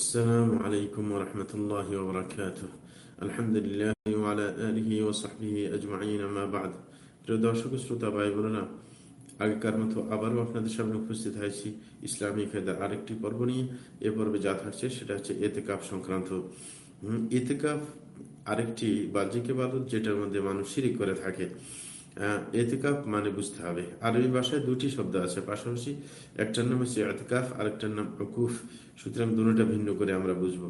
السلام عليكم ورحمة الله وبركاته الحمد لله وعلى آله وصحبه أجمعين ما بعد প্রিয় দর্শক শ্রোতা ভাই বোনেরা আগেকার মতো আবারও আপনাদের সামনে উপস্থিত হয়েছি ইসলামী খেদার আরেকটি পর্ব নিয়ে এ পর্বে যা থাকছে সেটা হচ্ছে এতেকাপ সংক্রান্ত এতেকাপ আরেকটি বাহ্যিক ইবাদত যেটার মধ্যে মানুষ শিরিক করে থাকে এতেকাফ মানে বুঝতে হবে। আরবি ভাষায় দুটি শব্দ আছে, পাশাপাশি একটার নাম হচ্ছে এতেকাফ, আরেকটার নাম অকুফ সুতরাং দুটা ভিন্ন করে আমরা বুঝব।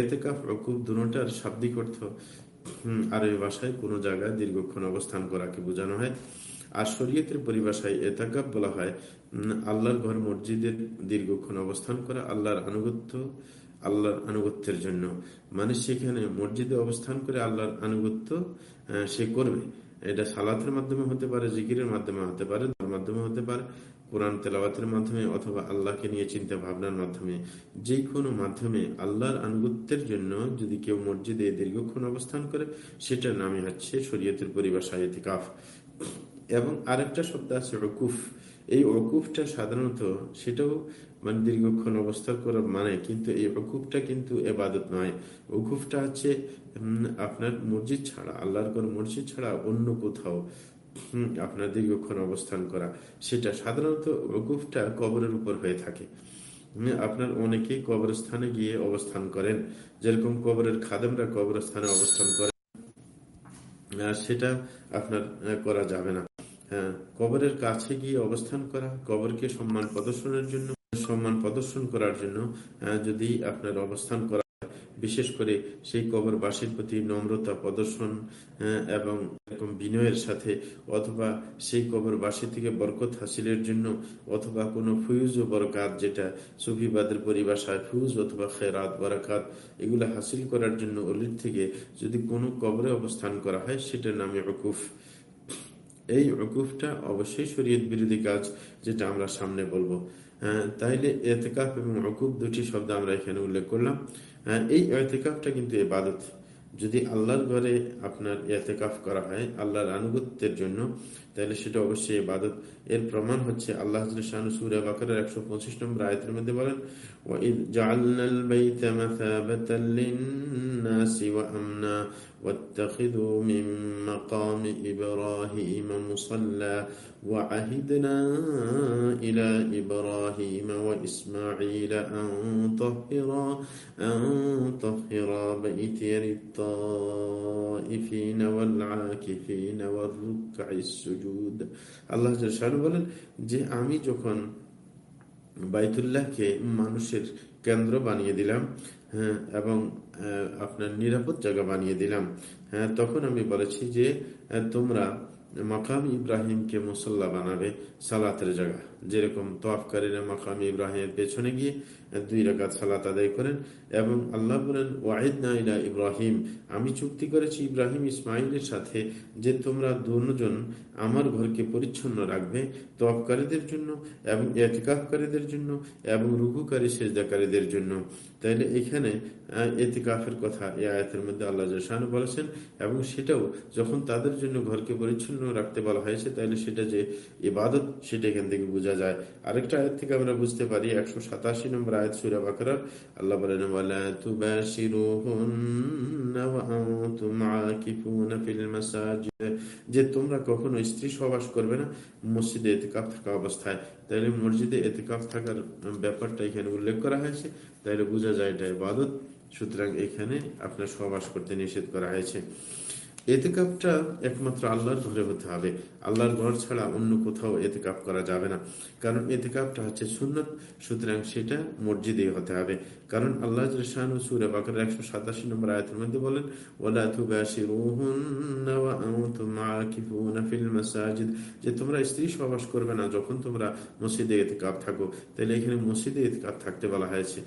এতেকাফ অকুফ দুটার শাব্দিক অর্থ আরবি ভাষায় কোনো জায়গায় দীর্ঘক্ষণ অবস্থান করাকে বোঝানো হয়। আর শরীয়তের পরিভাষায় এতাকাপ বলা হয় আল্লাহর ঘর মসজিদের দীর্ঘক্ষণ অবস্থান করা আল্লাহর আনুগত্য, আল্লাহর আনুগত্যের জন্য। মানে সেখানে মসজিদে অবস্থান করে আল্লাহর আনুগত্য সে করবে। এটা সালাতের মাধ্যমে হতে পারে, জিকিরের মাধ্যমে হতে পারে তার মাধ্যমে হতে পারে, কোরআন তেলাওয়াতের মাধ্যমে অথবা আল্লাহকে নিয়ে চিন্তা ভাবনার মাধ্যমে। যে কোনো মাধ্যমে আল্লাহর আনুগত্যের জন্য যদি কেউ মসজিদে দীর্ঘক্ষণ অবস্থান করে সেটার নামে হচ্ছে শরীয়তের পরিভাষা কাফ এবং আরেকটা শব্দ আছে অকুফ এই অকুফটা সাধারণত সেটাও মানে দীর্ঘক্ষণ অবস্থান করা মানে কিন্তু এই অকুফটা কিন্তু এবাদত নয়। অকুফটা হচ্ছে আপনার মসজিদ ছাড়া, আল্লাহর কোন মসজিদ ছাড়া অন্য কোথাও আপনার দীর্ঘক্ষণ অবস্থান করা। সেটা সাধারণত অকুফটা কবরের উপর হয়ে থাকে। আপনার অনেকেই কবরস্থানে গিয়ে অবস্থান করেন। যেরকম কবরের খাদেমরা কবরস্থানে অবস্থান করেন সেটা আপনার করা যাবে না। হ্যাঁ কবরের কাছে গিয়ে অবস্থান করা, কবরকে সম্মান প্রদর্শনের জন্য সম্মান প্রদর্শন করার জন্য যদি আপনার অবস্থান করা বিশেষ করে সেই কবরবাসীর প্রতি নম্রতা প্রদর্শন এবং এরকম বিনয়ের সাথে, অথবা সেই কবরবাসী থেকে বরকত হাসিলের জন্য, অথবা কোনো ফুয়ুজ ও বরকাত যেটা সুফিবাদের পরিভাষায় ফুজ অথবা খেরাত, বরাকাত, এগুলো হাসিল করার জন্য অলির থেকে যদি কোনো কবরে অবস্থান করা হয় সেটার নামে অকুফ এই অকুফটা অবশ্যই শরীয়ত বিরোধী কাজ, যেটা আমরা সামনে বলব। তাইলে এতেকাফ এবং অকুপ দুটি শব্দ আমরা এখানে উল্লেখ করলাম। এই এতেকাফটা কিন্তু এবাদত। যদি আল্লাহর ঘরে আপনার এতেকাফ করা হয় আল্লাহর আনুগত্যের জন্য তাহলে সেটা অবশ্যই ইবাদত এর প্রমাণ হচ্ছে আল্লাহ সুরে বাকরের একশো পঁচিশ নম্বর আয়তের মধ্যে বলেন وإذ جعلنا البيت مثابة للناس وأمنا واتخذوا من مقام إبراهيم مصلى وعهدنا إلى إبراهيم وإسماعيل أن طهرا أن طهرا بيتي للطائفين والعاكفين والركع السجود সুজুদ আল্লাহ বলেন যে আমি যখন বাইতুল্লাহকে মানুষের কেন্দ্র বানিয়ে দিলাম হ্যাঁ এবং আপনার নিরাপদ জায়গা বানিয়ে দিলাম হ্যাঁ তখন আমি বলেছি যে তোমরা মাকাম ইব্রাহিমকে মুসল্লা বানাবে সালাতের জায়গা। যেরকম তোয়াফকারীরা মাকাম ইব্রাহিমের পেছনে গিয়ে দুই রাকাত সালাত আদায় করেন এবং আল্লাহ বলেন ওয়াহিদ নাইলা ইব্রাহিম। আমি চুক্তি করেছি ইব্রাহিম ইসমাইলের সাথে যে তোমরা দুজন আমার ঘরকে পরিচ্ছন্ন রাখবে তোয়াফকারীদের জন্য এবং এতিকাফকারীদের জন্য এবং রুকুকারী সেজদাকারীদের জন্য। তাইলে এখানে এতিকাফের কথা এ আয়াতের মধ্যে আল্লাহ জাসানু বলেছেন এবং সেটাও যখন তাদের জন্য ঘরকে পরিচ্ছন্ন রাখতে বলা হয়েছে, তাহলে সেটা যে ইবাদত, সেটা এখান থেকে বোঝা যায়। আরেকটা আয়াত থেকে আমরা বুঝতে পারি, একশো সাতাশি নম্বর আয়াত, সুরা বাকরার আল্লাহ বলেন যে তোমরা কখনো স্ত্রী সবাস করবে না, মসজিদে এতেকাপ থাকা অবস্থায়। তাইলে মসজিদে এতেকাপ থাকার ব্যাপারটা এখানে উল্লেখ করা হয়েছে তাইলে বোঝা যায় এটা ইবাদত। সুতরাং এখানে আপনার সবাস করতে নিষেধ করা হয়েছে। এতেকাপটা একমাত্র আল্লাহর ঘরে হতে হবে। আল্লাহর ঘর ছাড়া অন্য কোথাও এতেকাপ করা যাবে না। কারণ এতেকাপটা হচ্ছে সুন্নত, সুতরাং সেটা মসজিদেই হতে হবে। কারণ আল্লাহ সুরে বাকর একশো সাতাশি নম্বর আয়তের মধ্যে বলেন যে তোমরা স্ত্রী সবাস করবে না যখন তোমরা মসজিদে এতেকাপ থাকো। তাহলে এখানে মসজিদে এতেকাপ থাকতে বলা হয়েছে।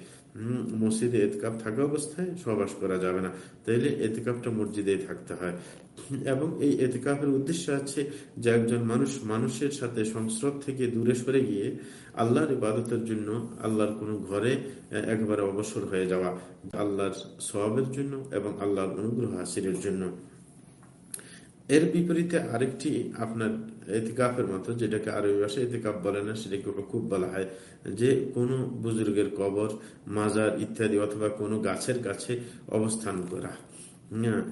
মসজিদে এতকাপ থাকা অবস্থায় সবাস করা যাবে না। তাইলে এতকাপটা মসজিদে থাকতে হয়। এবং এই এতেকাপের উদ্দেশ্য আছে যে একজন মানুষ মানুষের সাথে সংস্রব থেকে দূরে সরে গিয়ে আল্লাহর ইবাদতের জন্য আল্লাহর কোন ঘরে একবারে অবসর হয়ে যাওয়া, আল্লাহর সবের জন্য এবং আল্লাহর অনুগ্রহ হাসিলের জন্য। এর বিপরীতে আরেকটি আপনার এতিকাফের মতো, যেটাকে আরবি ভাষায় এতিকাফ বলে না, সেটাকে খুব বলা হয়। যে কোনো বুজুর্গের কবর, মাজার ইত্যাদি অথবা কোনো গাছের কাছে অবস্থান করা।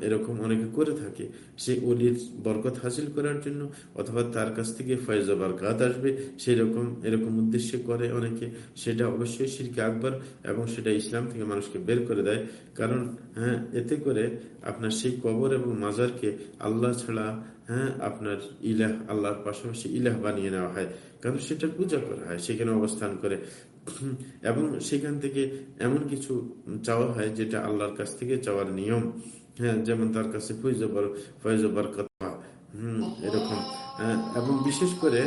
এরকম অনেকে করে থাকে। সে অলির বরকত হাসিল করার জন্য অথবা তার কাছ থেকে ফয়জ বরকাত আসবে, সেরকম, এরকম উদ্দেশ্যে করে অনেকে। সেটা অবশ্যই শিরকে আকবর এবং সেটা ইসলাম থেকে মানুষকে বের করে দেয়। কারণ হ্যাঁ এতে করে আপনার সেই কবর এবং মাজারকে আল্লাহ ছাড়া হ্যাঁ আপনার ইলাহ, আল্লাহর পাশাপাশি ইলাহ বানিয়ে নেওয়া হয়। কারণ সেটা পূজা করা হয়, সেখানে অবস্থান করে। এবং সেখান থেকে এমন কিছু চাওয়া হয় যেটা আল্লাহর কাছ থেকে চাওয়ার নিয়ম। হ্যাঁ যেমন তার কাছে এরকম। এবং বিশেষ করে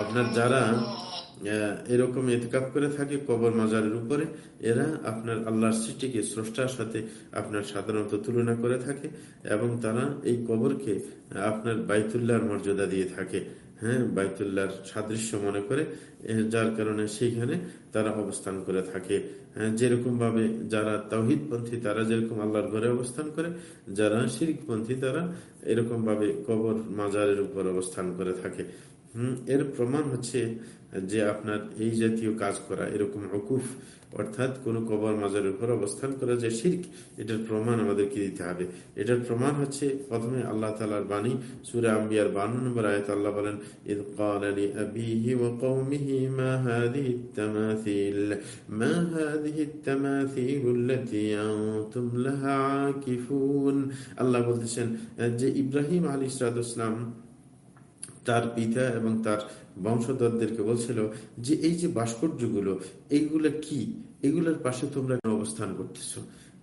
আপনার যারা এরকম এতকাপ করে থাকে কবর মাজারের উপরে, এরা আপনার আল্লাহর সৃষ্টিকে, স্রষ্টার সাথে আপনার সাধারণত তুলনা করে থাকে এবং তারা এই কবরকে আপনার বাইতুল্লাহর মর্যাদা দিয়ে থাকে। হ্যাঁ বাইতুল্লাহর সাদৃশ্য মনে করে যার কারণে সেইখানে তারা অবস্থান করে থাকে। হ্যাঁ, যেরকম ভাবে যারা তৌহিদপন্থী তারা যেরকম আল্লাহর ঘরে অবস্থান করে যারা শিরিকপন্থী তারা এরকম ভাবে কবর মাজারের উপর অবস্থান করে থাকে। হম এর প্রমাণ হচ্ছে যে আপনার এই জাতীয় কাজ করা এরকম অকুফ অর্থাৎ কোন কবর মাজারের উপর অবস্থান করা যে শির্ক এটার প্রমাণ আমাদেরকে দিতে হবে এটার প্রমাণ হচ্ছে প্রথমে আল্লাহ তালার বাণী সুরে আম্বিয়ার বান্ন নম্বর আয়ত আল্লাহ বলেন إذ قال لأبيه وقومه ما هذه التماثيل ما هذه التماثيل التي أنتم لها عاكفون আল্লাহ বলতেছেন যে ইব্রাহিম আলী ইসলাম তার পিতা এবং তার বংশধরদেরকে বলছিল যে, এই যে ভাস্কর্যগুলো, এইগুলো কি? এগুলোর পাশে তোমরা অবস্থান করতেছ?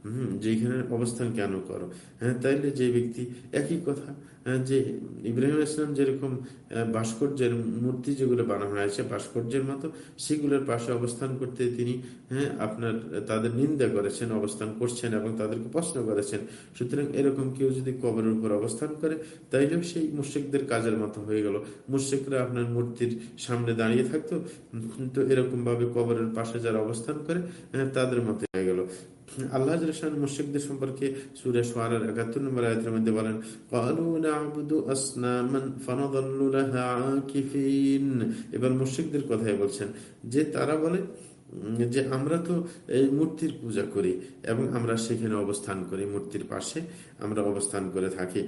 হম যেখানে অবস্থান কেন করো? হ্যাঁ তাইলে যে ব্যক্তি একই কথা যে ইব্রাহিম ইসলাম যেরকম ভাস্কর্যের মূর্তি যেগুলো বানানো হয়েছে ভাস্কর্যের মতো সেগুলোর পাশে অবস্থান করতে তিনি হ্যাঁ আপনার তাদের নিন্দা করেছেন অবস্থান করছেন এবং তাদেরকে প্রশ্ন করেছেন। সুতরাং এরকম কেউ যদি কবরের উপর অবস্থান করে তাইলেও সেই মুর্শিকদের কাজের মতো হয়ে গেল। মুর্শিকরা আপনার মূর্তির সামনে দাঁড়িয়ে থাকতো তো এরকম ভাবে কবরের পাশে যারা অবস্থান করে হ্যাঁ, তাদের মতো হয়ে গেল। আল্লাহ মুশিকদের সম্পর্কে সুরে সোয়ারের একাত্তর নম্বর আয়তের মধ্যে বলেন এবার মুশিকদের কথাই বলছেন। যে তারা বলে, যে আমরা তো এই মূর্তির পূজা করি এবং আমরা সেখানে অবস্থান করি, মূর্তির পাশে আমরা অবস্থান করে থাকি।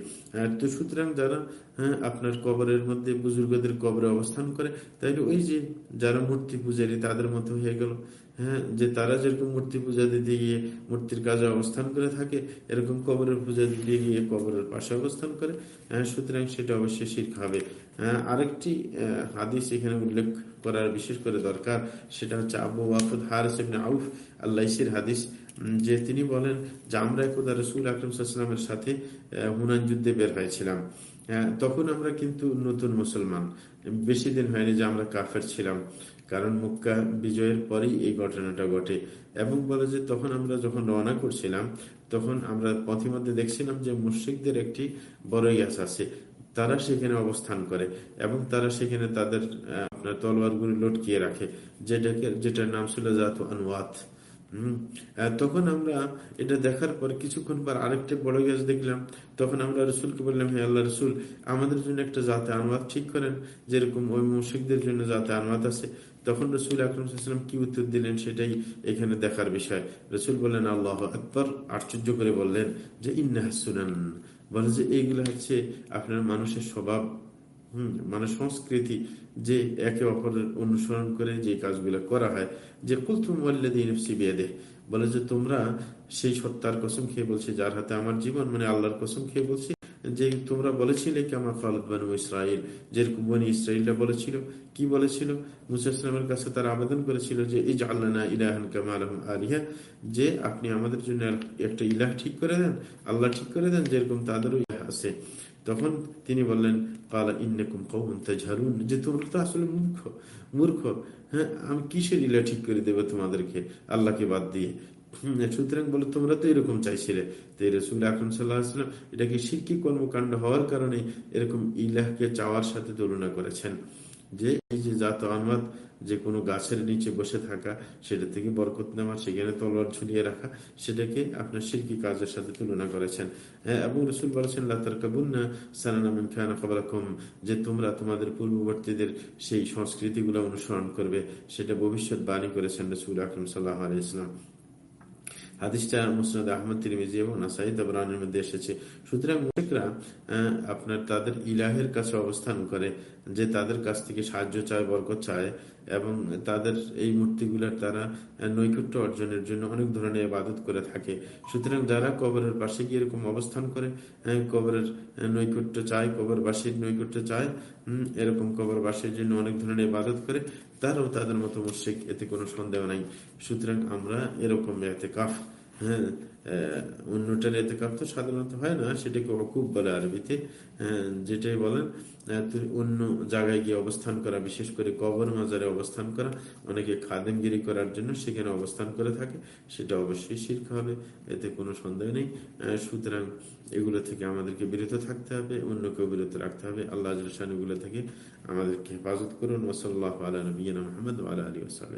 তো সুতরাং যারা হ্যাঁ আপনার কবরের মধ্যে বুজুর্গদের কবরে অবস্থান করে তাইলে ওই যে যারা মূর্তি পূজারী, তাদের মতো হয়ে গেল। হ্যাঁ যে তারা যেরকম মূর্তি পূজা দিতে গিয়ে মূর্তির কাজে অবস্থান করে থাকে, এরকম কবরের পূজা দিতে গিয়ে কবরের পাশে অবস্থান করে হ্যাঁ সুতরাং সেটা অবশ্যই শির্ক হবে হ্যাঁ আরেকটি হাদিস এখানে উল্লেখ করার বিশেষ করে দরকার, সেটা হচ্ছে আবু ওয়াফুদ হারিস আউফ আল্লাহির হাদিস যে তিনি বলেন যে আমরা একদা রসুল আকরমসাল্লামের সাথে হুনান যুদ্ধে বের হয়েছিলাম। তখন আমরা কিন্তু নতুন মুসলমান, বেশি দিন হয়নি যে আমরা কাফের ছিলাম। কারণ মুক্কা বিজয়ের পরেই এই ঘটনাটা ঘটে। এবং বলে যে তখন আমরা যখন রওনা করছিলাম, তখন আমরা পথিমধ্যে দেখছিলাম যে মুশ্রিকদের একটি বড় গাছ আছে। তারা সেখানে অবস্থান করে এবং তারা সেখানে তাদের আপনার তলোয়ারগুলি লটকিয়ে রাখে, যেটাকে, যেটার নাম ছিল জাতু জাত আনুয়াত তখন আমরা এটা দেখার পর কিছুক্ষণ পর আরেকটা বড় গাছ দেখলাম। তখন আমরা রসুলকে বললাম, হে আল্লাহ রসুল, আমাদের জন্য একটা জাতে আনওয়াত ঠিক করেন। যেরকম ওই মুশিকদের জন্য জাতে আনওয়াত আছে। তখন রসুল আকরম কি উত্তর দিলেন সেটাই এখানে দেখার বিষয়। রসুল বললেন, আল্লাহ আকবর। আশ্চর্য করে বললেন যে, ইন্না সুনান বলে যে, এইগুলো হচ্ছে আপনার মানুষের স্বভাব। হম মানে সংস্কৃতি। যে একে অপরের অনুসরণ করে যে কাজগুলো করা হয়, যে কুলতুম দে বলে যে তোমরা সেই সত্তার কসম খেয়ে বলছে, যার হাতে আমার জীবন মানে আল্লাহর কসম খেয়ে বলছি, যে তোমরা বলেছিলে কেমন খালদ বানু ইসরায়েল যেরকম বনি ইসরায়েলটা বলেছিল। কি বলেছিল? মুসাইসলামের কাছে তার আবেদন করেছিল যে এই আল্লাহ ইলাহান কামাল আলিহা, যে আপনি আমাদের জন্য একটা ইলাহ ঠিক করে দেন, আল্লাহ ঠিক করে দেন, যেরকম তাদেরও আছে তখন তিনি বললেন, কালা ইন্নকুম কৌন তাজহারুন যে তোমরা তো আসলে মূর্খ মূর্খ। হ্যাঁ আমি কিসের ইলা ঠিক করে দেবো তোমাদেরকে? আল্লাহকে বাদ দিয়ে। সুতরাং বলে, তোমরা তো এরকম চাইছিলে। তো রসুল আকরম সাল্লাহাম এটাকে শিরকি কর্মকাণ্ড হওয়ার কারণে এরকম ইলাহকে চাওয়ার সাথে তুলনা করেছেন। যে এই যে জাত আহমদ যে কোনো গাছের নিচে বসে থাকা, সেটা থেকে বরকত নেওয়া, সেখানে তলোয়ার ঝুলিয়ে রাখা, সেটাকে আপনার শিল্পী কাজের সাথে তুলনা করেছেন। হ্যাঁ এবং রসুল বলেছেন লাতার কাবুন্না সানানামিন খানা খবরাকম যে তোমরা তোমাদের পূর্ববর্তীদের সেই সংস্কৃতিগুলো অনুসরণ করবে, সেটা ভবিষ্যৎ বাণী করেছেন রসুল আকরম সাল্লাহ আলি ইসলাম হাদিসটা মুসনাদ আহমদ, তিরমিজি এবং নাসাই তাবরানের মধ্যে এসেছে। সুতরাং মুশরিকরা আপনার তাদের ইলাহের কাছে অবস্থান করে যে তাদের কাছ থেকে সাহায্য চায়, বরকত চায় এবং তাদের এই মূর্তিগুলোর তারা নৈকট্য অর্জনের জন্য অনেক ধরনের ইবাদত করে থাকে। সুতরাং যারা কবরের পাশে গিয়ে এরকম অবস্থান করে কবরের নৈকট্য চায়, কবরবাসীর নৈকট্য চায় এরকম কবরবাসীর জন্য অনেক ধরনের ইবাদত করে, তারাও তাদের মতো মুশ্রিক, এতে কোনো সন্দেহ নাই। সুতরাং আমরা এরকম এতে কাফ হ্যাঁ অন্যটার এতে কাপ তো সাধারণত হয় না, সেটাকে অকুব বলে আরবিতে যেটাই বলেন অন্য জায়গায় গিয়ে অবস্থান করা, বিশেষ করে কবর মাজারে অবস্থান করা, অনেকে খাদেমগিরি করার জন্য সেখানে অবস্থান করে থাকে, সেটা অবশ্যই শির্ক হবে, এতে কোনো সন্দেহ নেই সুতরাং এগুলো থেকে আমাদেরকে বিরত থাকতে হবে, অন্যকেও বিরত রাখতে হবে, আল্লাহ এগুলো থেকে আমাদেরকে হেফাজত করুন ওসল্লাহ আলা নবীনা মোহাম্মদ আলা আলী ওসাল